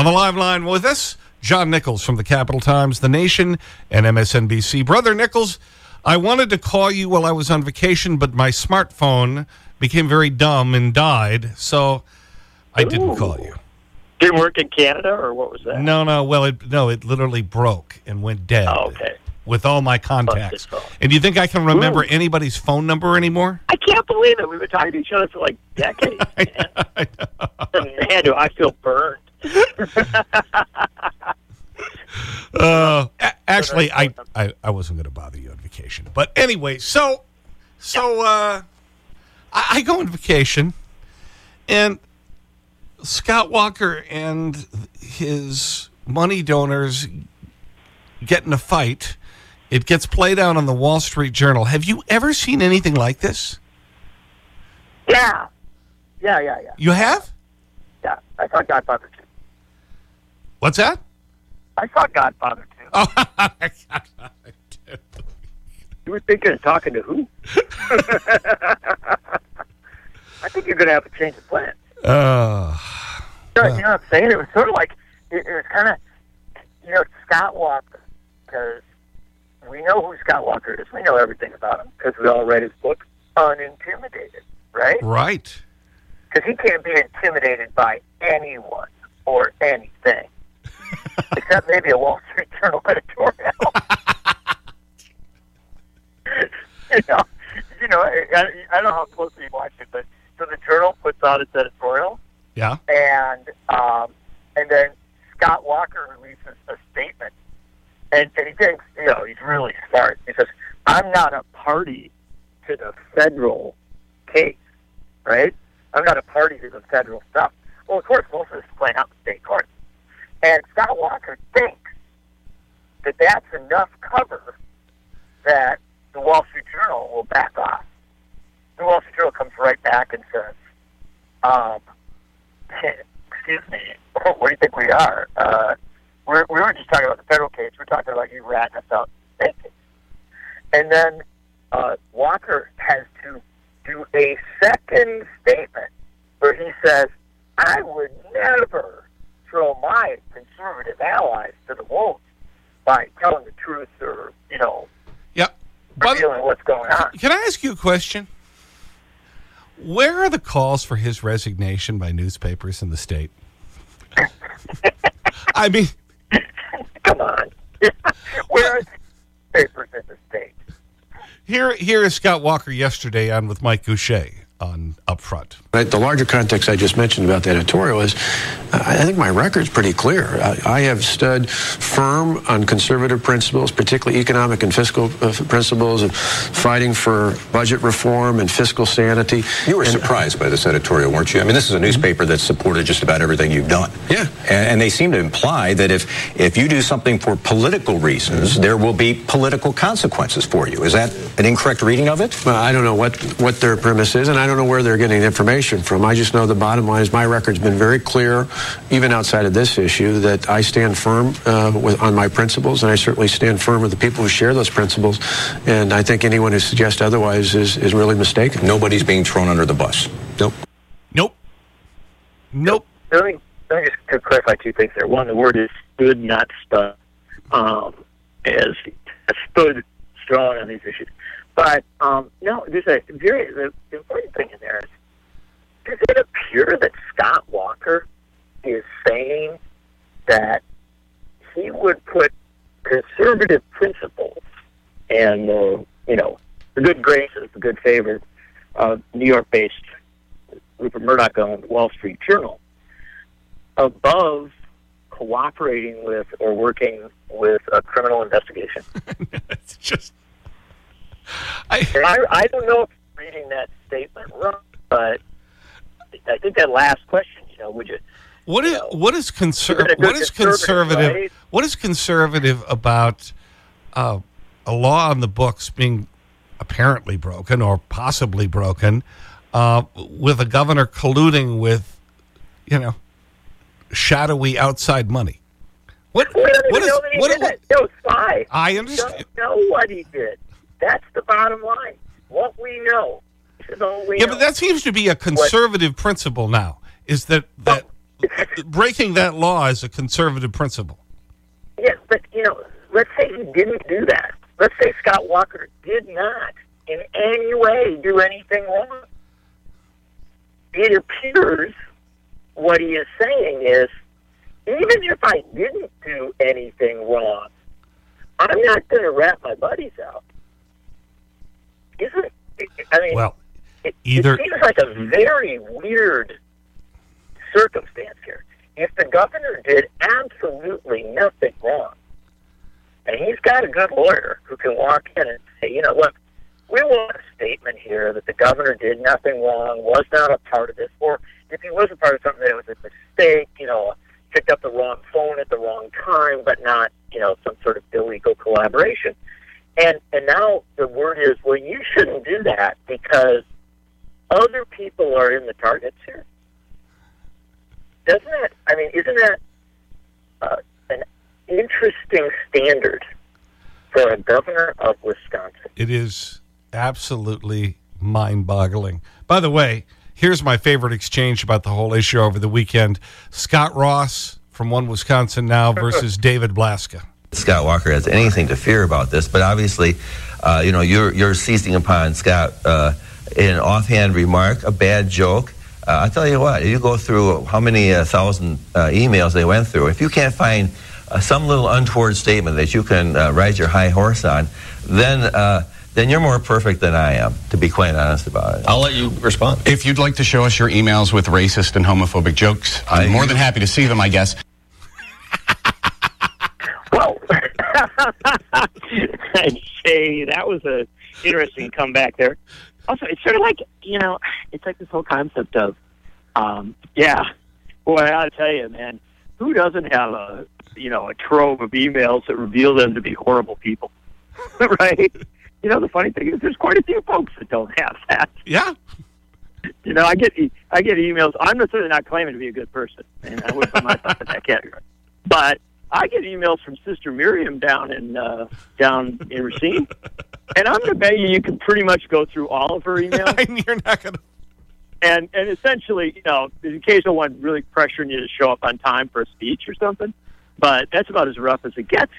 On the live line with us, John Nichols from the Capital Times, The Nation, and MSNBC. Brother Nichols, I wanted to call you while I was on vacation, but my smartphone became very dumb and died, so I didn't call you. Didn't work in Canada, or what was that? No, no. Well, it, no, it literally broke and went dead. Oh, okay. With all my contacts. And do you think I can remember anybody's phone number anymore? I can't believe it. We've been talking to each other for like decades. man, do I feel burned. Uh, actually, I, I, I wasn't going to bother you on vacation. But anyway, so, so uh, I, I go on vacation, and Scott Walker and his money donors get in a fight. It gets played out on the Wall Street Journal. Have you ever seen anything like this? Yeah. Yeah, yeah, yeah. You have? Yeah. I saw Godfather. What's that? I saw Godfather too. Oh, You were thinking of talking to who? I think you're going to have to change the plan. uh, You know, you know what I'm saying? It was sort of like, it, it was kind of, you know, Scott Walker, because we know who Scott Walker is. We know everything about him because we all read his book, Unintimidated, right? right. Because he can't be intimidated by anyone or anything, except maybe a Wall Street Journal editorial. you know, you know, I, I don't know how closely you watch it, but so the Journal puts out its editorial, Yeah. and um, and then Scott Walker releases a statement, and, and he thinks, you know, he's really smart. He says, "I'm not a party to the federal case, right? I'm not a party to the federal stuff." Well, of course, most of this is playing out in state courts, and Scott Walker thinks that that's enough cover that the Wall Street Journal will back off. The Wall Street Journal comes right back and says, um, excuse me, what do you think we are? Uh, we're, we weren't just talking about the federal case. We're talking about you ratting us out. And then uh, Walker has to do a second statement where he says, I would never throw my conservative allies to the wolves by telling the truth or, you know, Yeah. Revealing what's going on. Can I ask you a question? Where are the calls for his resignation by newspapers in the state? I mean, Come on. Where are the papers in the state? here, here is Scott Walker yesterday on with Mike Gousha on Upfront. The larger context I just mentioned about the editorial is, I I think my record's pretty clear. I, I have stood firm on conservative principles, particularly economic and fiscal uh, principles, of fighting for budget reform and fiscal sanity. You were And- surprised by this editorial, weren't you? I mean, this is a newspaper that supported just about everything you've done. Yeah. And, and they seem to imply that if, if you do something for political reasons, there will be political consequences for you. Is that an incorrect reading of it? Well, I don't know what, what their premise is, and I don't know where they're getting the information from. I just know the bottom line is my record's been very clear, even outside of this issue, that I stand firm uh, with, on my principles, and I certainly stand firm with the people who share those principles. And I think anyone who suggests otherwise is, is really mistaken. Nobody's being thrown under the bus. Nope. Nope. Nope. Let me, let me just clarify two things there. One, the word is stood, not stuck. um, as stood strong on these issues. But um, no, there's a very the, important thing in there is does it appear that Scott Walker is saying that he would put conservative principles and uh, you know the good graces, the good favors of New York-based Rupert Murdoch owned Wall Street Journal above cooperating with or working with a criminal investigation. it's just. I, I, I don't know if reading that statement wrong, but I think that last question, you know, would you? What is what is conser- You've been a what good conservative, conservative? right? What is conservative about uh, a law on the books being apparently broken or possibly broken uh, with a governor colluding with, you know, shadowy outside money? What We don't even what is know that he what? did what- it. No spy. I understand. don't know what he did. That's the bottom line. What we know is all we Yeah, know. but that seems to be a conservative principle now. Is that that breaking that law is a conservative principle. Yeah, but, you know, let's say he didn't do that. Let's say Scott Walker did not in any way do anything wrong. It appears what he is saying is even if I didn't do anything wrong, I'm not going to rat my buddies out. I mean, well, it, either it seems like a very weird circumstance here. If the governor did absolutely nothing wrong, and he's got a good lawyer who can walk in and say, you know, look, we want a statement here that the governor did nothing wrong, was not a part of this, or if he was a part of something, that it was a mistake, you know, picked up the wrong phone at the wrong time, but not, you know, some sort of illegal collaboration. And and now the word is, well, you shouldn't do that because other people are in the targets here. Doesn't that? I mean, isn't that uh, an interesting standard for a governor of Wisconsin? It is absolutely mind-boggling. By the way, here's my favorite exchange about the whole issue over the weekend. Scott Ross from One Wisconsin Now versus David Blaska. Scott Walker has anything to fear about this, but obviously, uh, you know, you're, you're seizing upon Scott uh, in an offhand remark, a bad joke. Uh, I'll tell you what, you go through how many uh, thousand uh, emails they went through. If you can't find uh, some little untoward statement that you can ride your high horse on, then then you're more perfect than I am, to be quite honest about it. I'll let you respond. If you'd like to show us your emails with racist and homophobic jokes, I'm I, more than happy to see them, I guess. well, I'd say that was a interesting comeback there. Also, it's sort of like, you know, it's like this whole concept of, um, yeah, boy, I tell you, man, who doesn't have a, you know, a trove of emails that reveal them to be horrible people, right? you know, the funny thing is, there's quite a few folks that don't have that. Yeah. You know, I get I get emails. I'm certainly not claiming to be a good person, and I would put myself in that category. But I get emails from Sister Miriam down in uh, down in Racine, and I'm going to bet you you can pretty much go through all of her emails. You're not going to. And and essentially, you know, the occasional one really pressuring you to show up on time for a speech or something, but that's about as rough as it gets.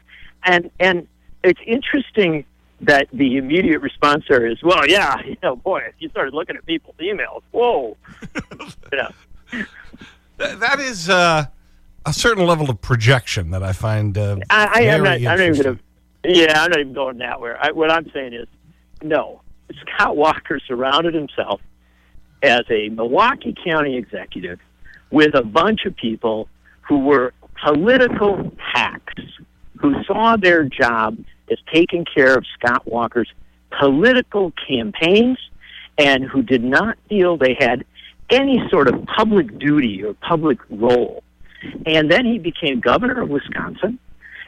And and it's interesting that the immediate response there is, well, yeah, you know, boy, if you started looking at people's emails, whoa, you know. that is uh, a certain level of projection that I find uh, I, I am not. I'm not even going to. Yeah, I'm not even going that way. I, what I'm saying is, no, Scott Walker surrounded himself as a Milwaukee County executive with a bunch of people who were political hacks who saw their job as taking care of Scott Walker's political campaigns and who did not feel they had any sort of public duty or public role. And then he became governor of Wisconsin.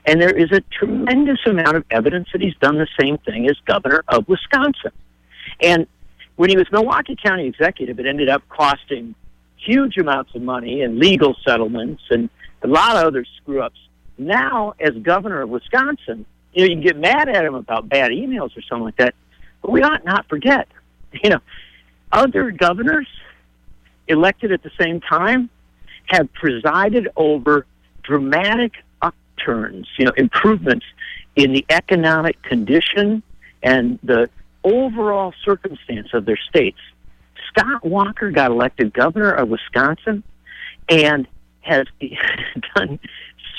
And there is a tremendous amount of evidence that he's done the same thing as governor of Wisconsin. And when he was Milwaukee County executive, it ended up costing huge amounts of money and legal settlements and a lot of other screw ups. Now, as governor of Wisconsin, you know, you can get mad at him about bad emails or something like that, but we ought not forget, you know, other governors elected at the same time have presided over dramatic upturns, you know, improvements in the economic condition and the overall circumstance of their states. Scott Walker got elected governor of Wisconsin and has done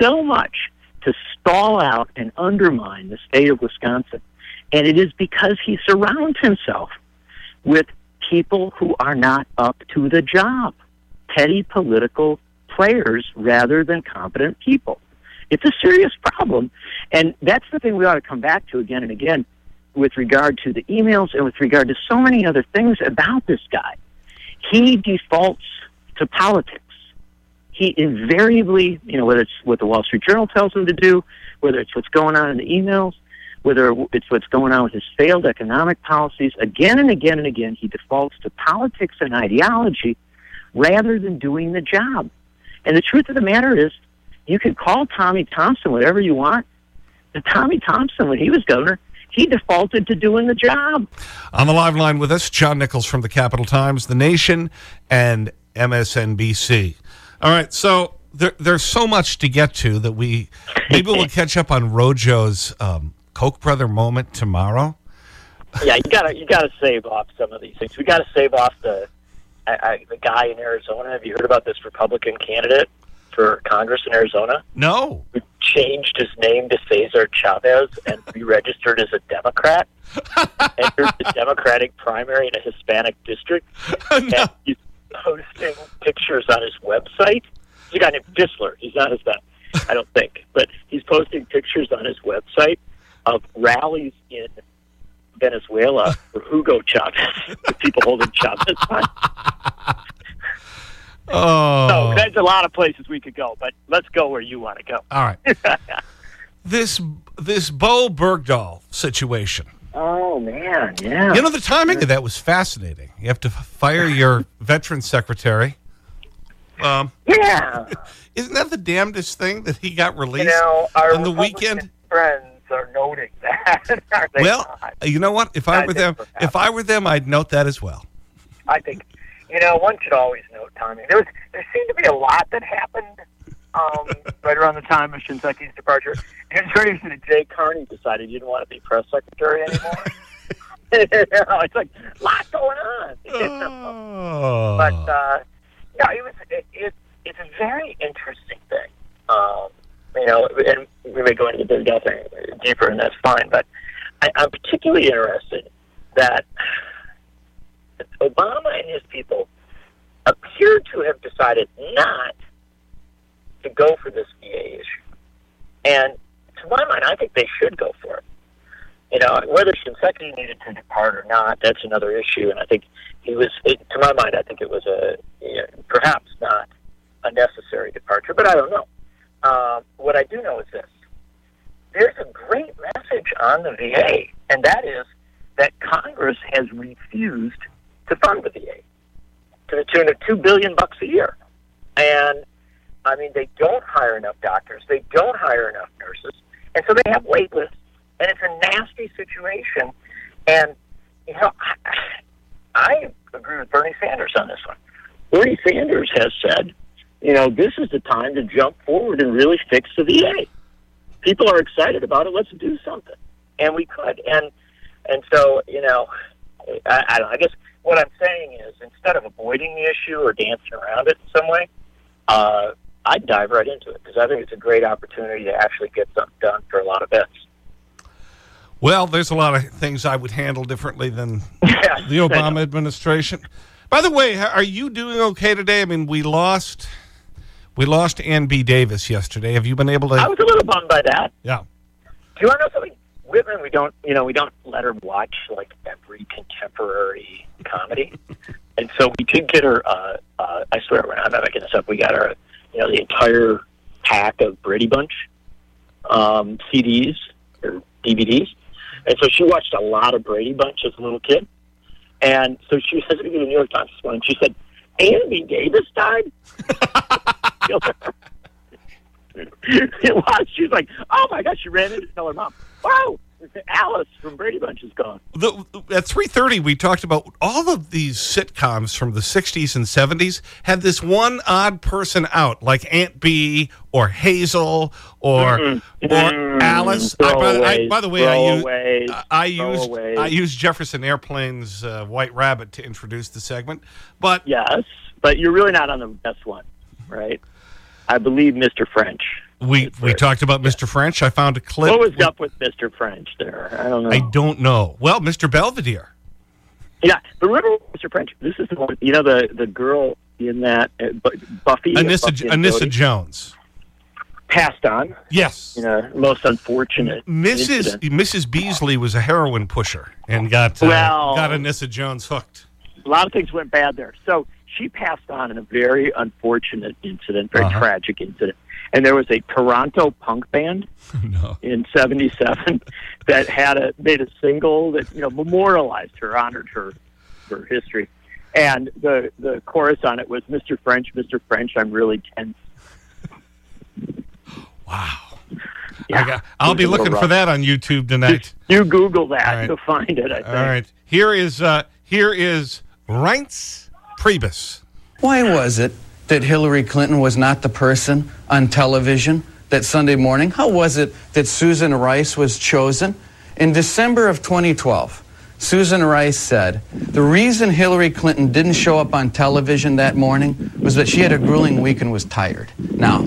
so much to stall out and undermine the state of Wisconsin. And it is because he surrounds himself with people who are not up to the job, petty political players rather than competent people. It's a serious problem. And that's the thing we ought to come back to again and again with regard to the emails and with regard to so many other things about this guy. He defaults to politics he invariably, you know, whether it's what the Wall Street Journal tells him to do, whether it's what's going on in the emails, whether it's what's going on with his failed economic policies, again and again and again, he defaults to politics and ideology rather than doing the job. And the truth of the matter is, you can call Tommy Thompson whatever you want. But Tommy Thompson, when he was governor, he defaulted to doing the job. On the live line with us, John Nichols from the Capital Times, The Nation, and MSNBC. All right. So there, there's so much to get to that we maybe we'll catch up on Rojo's um, Koch brother moment tomorrow. yeah, you gotta you gotta save off some of these things. We gotta save off the I, I, the guy in Arizona. Have you heard about this Republican candidate for Congress in Arizona No. who changed his name to Cesar Chavez and re-registered as a Democrat? entered the Democratic primary in a Hispanic district, and he's posting pictures on his website. There's a guy named Fistler. He's not his Hispanic, I don't think, but he's posting pictures on his website of rallies in Venezuela for Hugo Chavez, with people holding Chavez. Oh. So there's a lot of places we could go, but let's go where you want to go. All right. this, this Bowe Bergdahl situation. Oh man, yeah. You know, the timing of that was fascinating. You have to fire your veteran secretary. Um, yeah. isn't that the damnedest thing that he got released You know, on the weekend? friends are noting that. are they Well, not? you know what? If I I were them, if I were them, I'd note that as well. I think, you know, one should always note timing. There was, there seemed to be a lot that happened um, right around the time of Shinseki's departure. And it's very interesting that Jay Carney decided he didn't want to be press secretary anymore. you know, it's like a lot going on. Oh. But uh, no, it was it, it, it's a very interesting thing. Um, you know, and we may go into the Big thing deeper, and that's fine. But I, I'm particularly interested that Obama and his people appear to have decided not to go for this VA issue. And to my mind, I think they should go for it. You know, whether Shinseki needed to depart or not, that's another issue. And I think he was, it, to my mind, I think it was a you know, perhaps not a necessary departure, but I don't know. Um, what I do know is this: there's a great message on the VA, and that is that Congress has refused to fund the VA to the tune of two billion bucks a year, and I mean they don't hire enough doctors, they don't hire enough nurses, and so they have wait lists, and it's a nasty situation. And you know, I, I agree with Bernie Sanders on this one. Bernie Sanders has said, you know, this is the time to jump forward and really fix the VA. People are excited about it. Let's do something, and we could. And and so, you know, I, I don't. I guess what I'm saying is, instead of avoiding the issue or dancing around it in some way, uh, I'd dive right into it because I think it's a great opportunity to actually get something done for a lot of vets. Well, there's a lot of things I would handle differently than Yeah, the Obama administration. By the way, are you doing okay today? I mean, we lost, we lost Ann B. Davis yesterday. Have you been able to... I was a little bummed by that. Yeah. Do you want to know something? Whitman, we don't, you know, we don't let her watch like every contemporary comedy, and so we did get her. Uh, uh, I swear, I'm not making this up. We got her, you know, the entire pack of Brady Bunch um, CDs or DVDs, and so she watched a lot of Brady Bunch as a little kid, and so she was to the New York Times this morning. She said, "Andy Davis died." it was. She's like, oh my gosh, she ran in to tell her mom. Wow, Alice from Brady Bunch is gone. The, at 3.30, we talked about all of these sitcoms from the 60s and 70s had this one odd person out, like Aunt Bee or Hazel or, or Alice. I, by, the- I, by the way, I, use, I, I used. I used Jefferson Airplane's uh, White Rabbit to introduce the segment. But Yes, but you're really not on the best one, right? I believe Mr. French. we, we talked about Mr. French. I found a clip. What was up with Mr. French there? I don't know. I don't know. Well, Mr. Belvedere. yeah, but remember Mr. French? This is the one. You know the the girl in that uh, Buffy. Anissa, Buffy Anissa Jones. passed on. Yes. You know, most unfortunate. Mrs. incident. Mrs. Beasley was a heroin pusher and got uh, Well- got Anissa Jones hooked. a lot of things went bad there. So she passed on in a very unfortunate incident, very Uh-huh. tragic incident. And there was a Toronto punk band no. in '77 that had a made a single that you know memorialized her, honored her, her history. And the the chorus on it was "Mr. French, Mr. French, I'm really tense." Wow. Yeah, I got, I'll be looking for that on YouTube tonight. You Google that, right. you'll find it. I think. All right. Here is uh, here is Reince Priebus. Why was it that Hillary Clinton was not the person on television that Sunday morning? How was it that Susan Rice was chosen? In December of 2012, Susan Rice said the reason Hillary Clinton didn't show up on television that morning was that she had a grueling week and was tired. Now,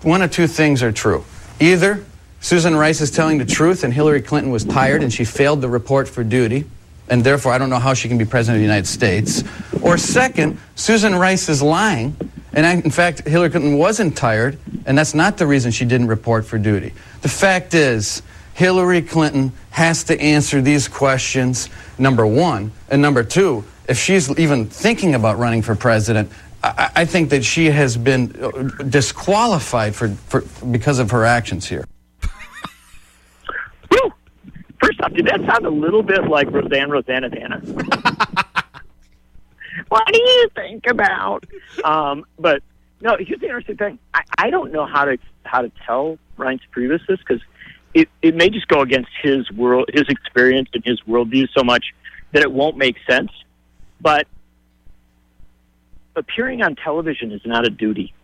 one of two things are true. Either Susan Rice is telling the truth and Hillary Clinton was tired and she failed the report for duty, and therefore I don't know how she can be president of the United States. Or second, Susan Rice is lying, and I, in fact, Hillary Clinton wasn't tired, and that's not the reason she didn't report for duty. The fact is, Hillary Clinton has to answer these questions, number one. And number two, if she's even thinking about running for president, I, I think that she has been uh, disqualified for, for, because of her actions here. Whew. First off, did that sound a little bit like Roseanne Roseannadanna? what do you think about? Um, but no, here's the interesting thing. I, I don't know how to how to tell Reince Priebus this because it, it may just go against his world, his experience and his worldview so much that it won't make sense. But appearing on television is not a duty.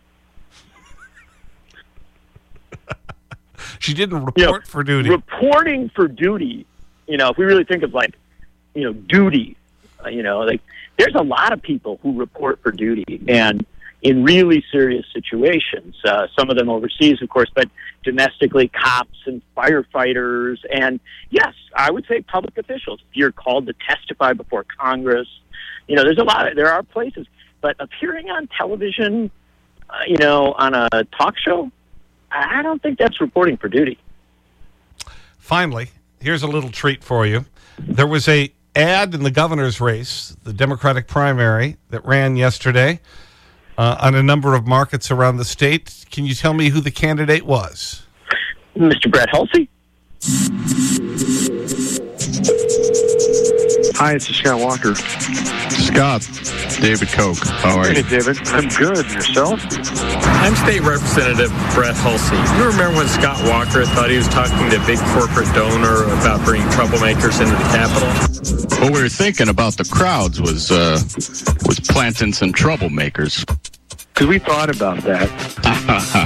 She didn't report You know, for duty. Reporting for duty, you know, if we really think of like, you know, duty, uh, you know, like there's a lot of people who report for duty and in really serious situations. Uh, some of them overseas, of course, but domestically, cops and firefighters, and yes, I would say public officials. If you're called to testify before Congress, you know, there's a lot. Of, there are places, but appearing on television, uh, you know, on a talk show, I don't think that's reporting for duty. Finally, here's a little treat for you. There was a ad in the governor's race, the Democratic primary, that ran yesterday uh, on a number of markets around the state. Can you tell me who the candidate was? Mr. Brett Hulsey. Hi, it's Scott Walker. Scott, David Koch. How are Hey, you? David. I'm good. Yourself? I'm State Representative Brett Hulsey. You remember when Scott Walker thought he was talking to a big corporate donor about bringing troublemakers into the Capitol? What we were thinking about the crowds was uh, was planting some troublemakers. Because we thought about that.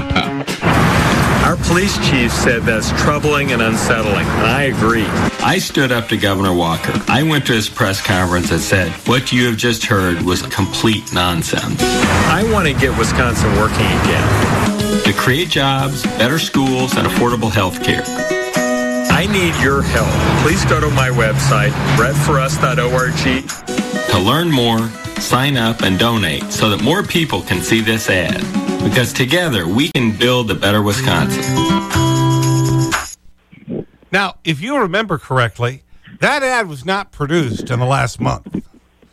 Our police chief said that's troubling and unsettling, and I agree. I stood up to Governor Walker. I went to his press conference and said, what you have just heard was complete nonsense. I want to get Wisconsin working again to create jobs, better schools, and affordable health care. I need your help. Please go to my website, brettforus.org, to learn more, sign up, and donate so that more people can see this ad. Because together we can build a better Wisconsin. Now, if you remember correctly, that ad was not produced in the last month.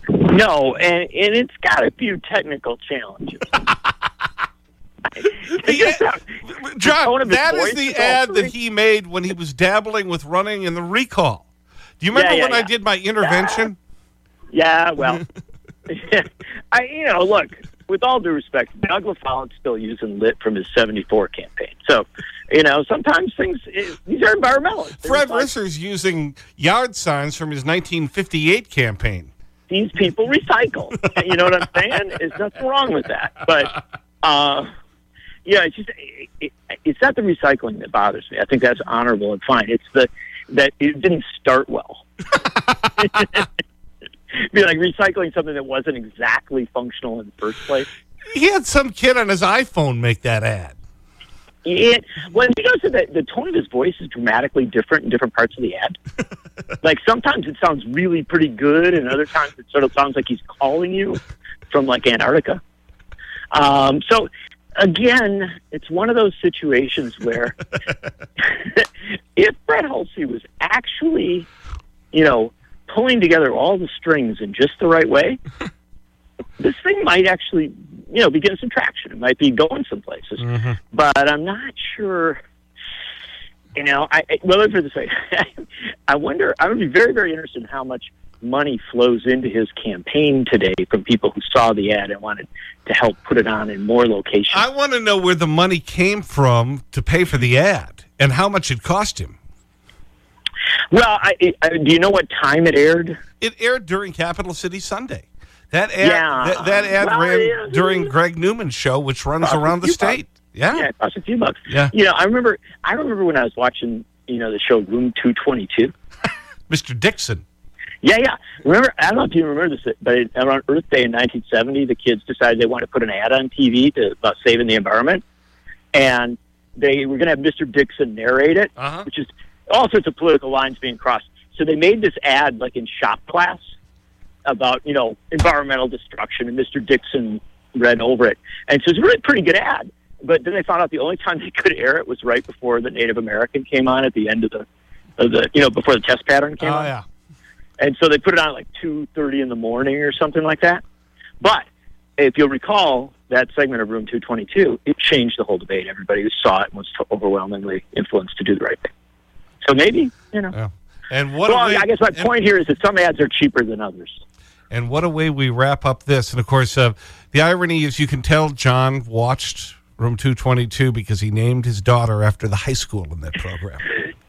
No, and, and it's got a few technical challenges. The ad- John, that is the ad that he made when he was dabbling with running in the recall. Do you remember Yeah, yeah, when I did my intervention? Yeah, well, I you know look with all due respect, Doug LaFollette's still using lit from his '74 campaign. So, you know, sometimes things eh, these are environmentalists. They're Fred Risser's using yard signs from his 1958 campaign. These people recycle. you know what I'm saying? There's nothing wrong with that. But uh, yeah, it's just it, it, it's not the recycling that bothers me. I think that's honorable and fine. It's the that it didn't start well. Be like recycling something that wasn't exactly functional in the first place. He had some kid on his iPhone make that ad. It, well, you notice that the, the tone of his voice is dramatically different in different parts of the ad. like sometimes it sounds really pretty good, and other times it sort of sounds like he's calling you from like Antarctica. Um, so again, it's one of those situations where if Brett Hulsey was actually, you know, pulling together all the strings in just the right way, this thing might actually, you know, be getting some traction. It might be going some places. Mm-hmm. But I'm not sure. You know, I I- well, let's put this way. I wonder. I would be very, very interested in how much money flows into his campaign today from people who saw the ad and wanted to help put it on in more locations. I want to know where the money came from to pay for the ad and how much it cost him. Well, I, I, do you know what time it aired? It aired during Capital City Sunday. That ad, Yeah. that, that ad Well, ran yeah. during Greg Neumann's show, which runs Cost around the state. Yeah. Yeah, it cost a few bucks. Yeah. You know, I remember. I remember when I was watching, you know, the show Room Two Twenty Two. Mr. Dixon. Yeah, yeah. Remember? I don't know if you remember this, but around Earth Day in 1970, the kids decided they wanted to put an ad on TV to about saving the environment, and they were going to have Mr. Dixon narrate it, Uh-huh. which is all sorts of political lines being crossed. So they made this ad like in shop class about you know environmental destruction, and Mr. Dixon read over it, and so it's a really pretty good ad. But then they found out the only time they could air it was right before the Native American came on at the end of the, of the you know before the test pattern came Oh, on yeah. and so they put it on at like two thirty in the morning or something like that. But if you'll recall that segment of Room Two Twenty Two, it changed the whole debate. Everybody who saw it was overwhelmingly influenced to do the right thing. So maybe you know. Yeah. And what well, way, I guess my point here is that some ads are cheaper than others. And what a way we wrap up this. And of course, uh, the irony is you can tell John watched Room 222 because he named his daughter after the high school in that program.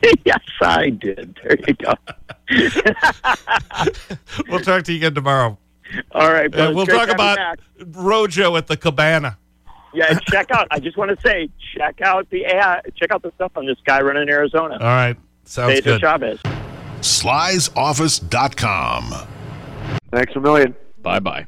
yes, I did. There you go. we'll talk to you again tomorrow. All right, Uh, we'll talk to have you about back. Rojo at the Cabana. Yeah, check out. I just want to say, check out the ad. Check out the stuff on this guy running in Arizona. All right. Sounds Pedro good. Chavez. Slysoffice.com. Thanks a million. Bye bye.